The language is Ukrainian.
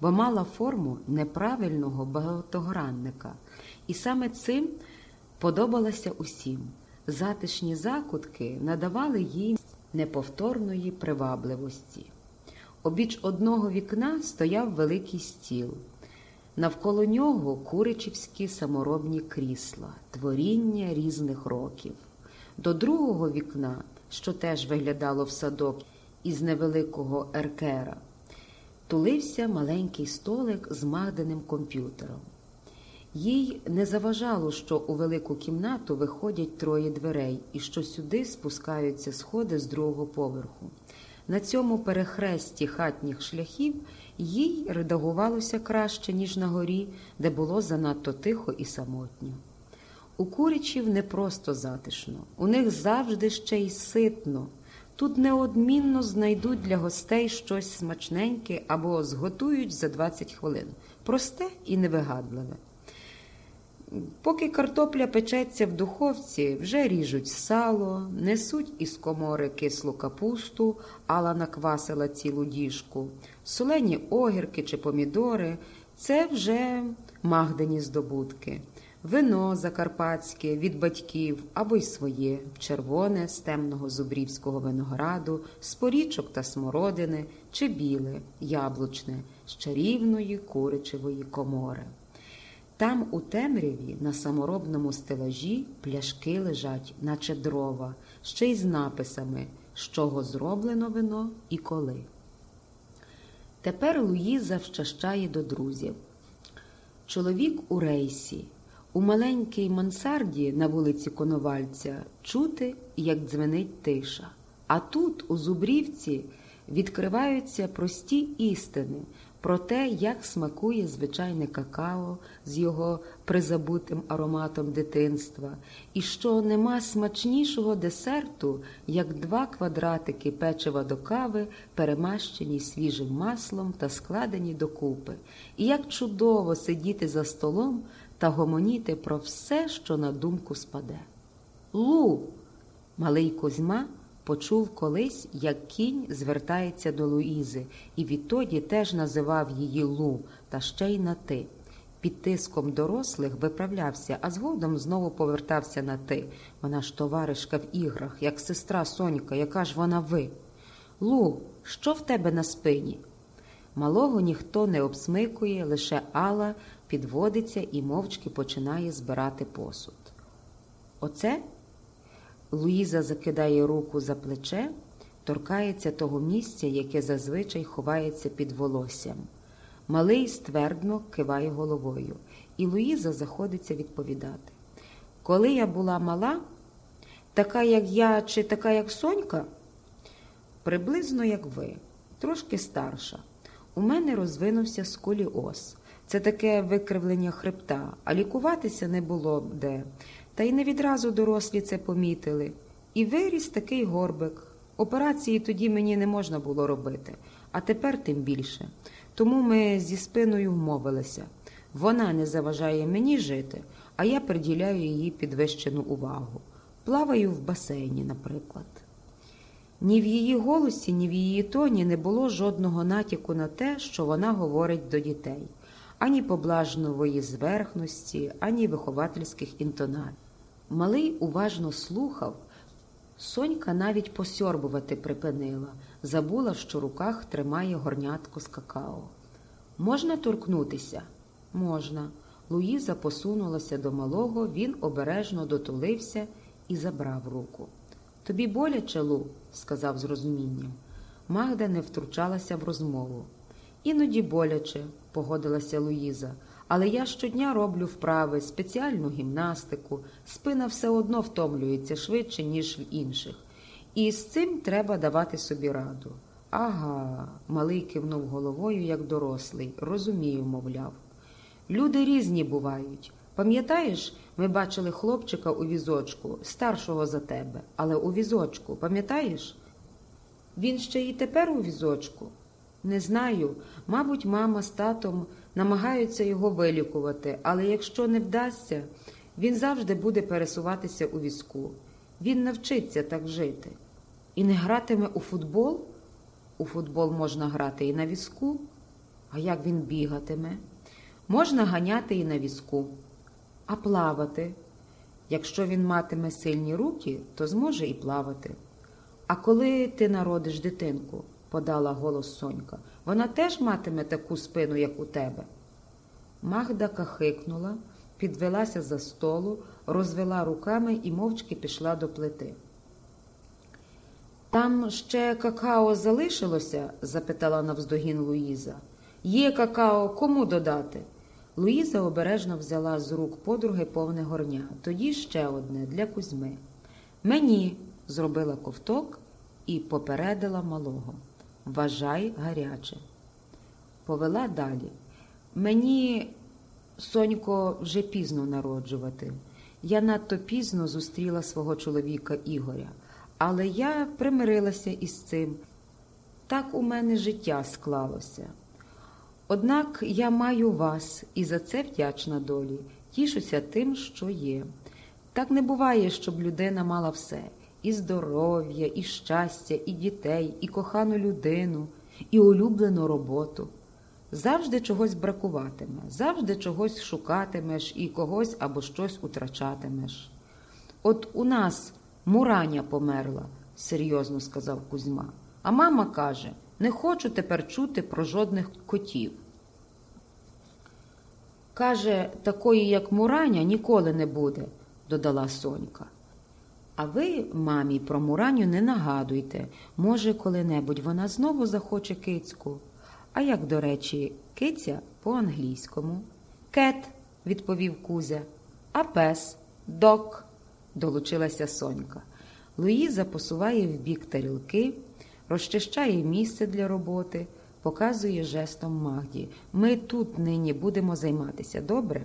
бо мала форму неправильного багатогранника, і саме цим подобалася усім. Затишні закутки надавали їй неповторної привабливості. Обіч одного вікна стояв великий стіл. Навколо нього куричівські саморобні крісла, творіння різних років. До другого вікна, що теж виглядало в садок із невеликого еркера, тулився маленький столик з магденим комп'ютером. Їй не заважало, що у велику кімнату виходять троє дверей і що сюди спускаються сходи з другого поверху. На цьому перехресті хатніх шляхів їй редагувалося краще, ніж на горі, де було занадто тихо і самотньо. У куричів не просто затишно, у них завжди ще й ситно. Тут неодмінно знайдуть для гостей щось смачненьке або зготують за 20 хвилин. Просте і невигадливе. Поки картопля печеться в духовці, вже ріжуть сало, несуть із комори кислу капусту, Алла наквасила цілу діжку, солені огірки чи помідори це вже магдені здобутки, вино закарпатське від батьків або й своє, червоне з темного зубрівського винограду, з порічок та смородини чи біле, яблучне, з чарівної куричевої комори. Там, у темряві, на саморобному стелажі, пляшки лежать, наче дрова, ще й з написами, з чого зроблено вино і коли. Тепер Луїза вщащає до друзів. Чоловік у рейсі, у маленькій мансарді на вулиці Коновальця чути, як дзвенить тиша. А тут, у Зубрівці, відкриваються прості істини про те, як смакує звичайне какао з його призабутим ароматом дитинства, і що нема смачнішого десерту, як два квадратики печива до кави, перемащені свіжим маслом та складені докупи, і як чудово сидіти за столом та гомоніти про все, що на думку спаде. Лу, малий Козьма почув колись, як кінь звертається до Луїзи, і відтоді теж називав її Лу, та ще й на ти. Під тиском дорослих виправлявся, а згодом знову повертався на ти. Вона ж товаришка в іграх, як сестра Сонька, яка ж вона ви. Лу, що в тебе на спині? Малого ніхто не обсмикує, лише Алла підводиться і мовчки починає збирати посуд. Оце Луїза закидає руку за плече, торкається того місця, яке зазвичай ховається під волоссям. Малий ствердно киває головою, і Луїза заходиться відповідати. Коли я була мала, така, як я, чи така, як Сонька, приблизно як ви, трошки старша. У мене розвинувся сколіоз. Це таке викривлення хребта, а лікуватися не було б де. Та й не відразу дорослі це помітили. І виріс такий горбик. Операції тоді мені не можна було робити, а тепер тим більше. Тому ми зі спиною вмовилися. Вона не заважає мені жити, а я приділяю її підвищену увагу. Плаваю в басейні, наприклад. Ні в її голосі, ні в її тоні не було жодного натяку на те, що вона говорить до дітей, ані поблажнової зверхності, ані виховательських інтонацій. Малий уважно слухав. Сонька навіть посьорбувати припинила, забула, що в руках тримає горнятку з какао. Можна торкнутися? Можна. Луїза посунулася до малого, він обережно дотулився і забрав руку. Тобі боляче, Лу, сказав з розумінням. Магда не втручалася в розмову. Іноді боляче, погодилася Луїза. Але я щодня роблю вправи, спеціальну гімнастику, спина все одно втомлюється швидше, ніж в інших. І з цим треба давати собі раду. Ага, малий кивнув головою, як дорослий, розумію, мовляв. Люди різні бувають. Пам'ятаєш, ми бачили хлопчика у візочку, старшого за тебе, але у візочку, пам'ятаєш? Він ще і тепер у візочку? Не знаю. Мабуть, мама з татом намагаються його вилікувати, але якщо не вдасться, він завжди буде пересуватися у візку. Він навчиться так жити. І не гратиме у футбол? У футбол можна грати і на візку. А як він бігатиме? Можна ганяти і на візку, а плавати. Якщо він матиме сильні руки, то зможе і плавати. А коли ти народиш дитинку, подала голос Сонька, вона теж матиме таку спину, як у тебе. Магда кахикнула, підвелася за столу, розвела руками і мовчки пішла до плити. Там ще какао залишилося? запитала навздогін Луїза. Є какао, кому додати? Луїза обережно взяла з рук подруги повне горня, тоді ще одне для Кузьми. Мені зробила ковток і попередила малого. Вважай гаряче. Повела далі. Мені, Сонько, вже пізно народжувати. Я надто пізно зустріла свого чоловіка Ігоря, але я примирилася із цим. Так у мене життя склалося. Однак я маю вас і за це вдячна долі, тішуся тим, що є. Так не буває, щоб людина мала все і здоров'я, і щастя, і дітей, і кохану людину, і улюблену роботу. Завжди чогось бракуватиме, завжди чогось шукатимеш і когось або щось утрачатимеш. От у нас Мураня померла, серйозно сказав Кузьма. А мама каже, не хочу тепер чути про жодних котів. Каже, такої, як Мураня, ніколи не буде, додала Сонька. А ви, мамі, про Мураню не нагадуйте. Може, коли-небудь вона знову захоче кицьку. А як, до речі, киця по-англійському? Кет, відповів Кузя. А пес док, долучилася Сонька. Луїза посуває в бік тарілки, розчищає місце для роботи, показує жестом Магді. Ми тут нині будемо займатися, добре?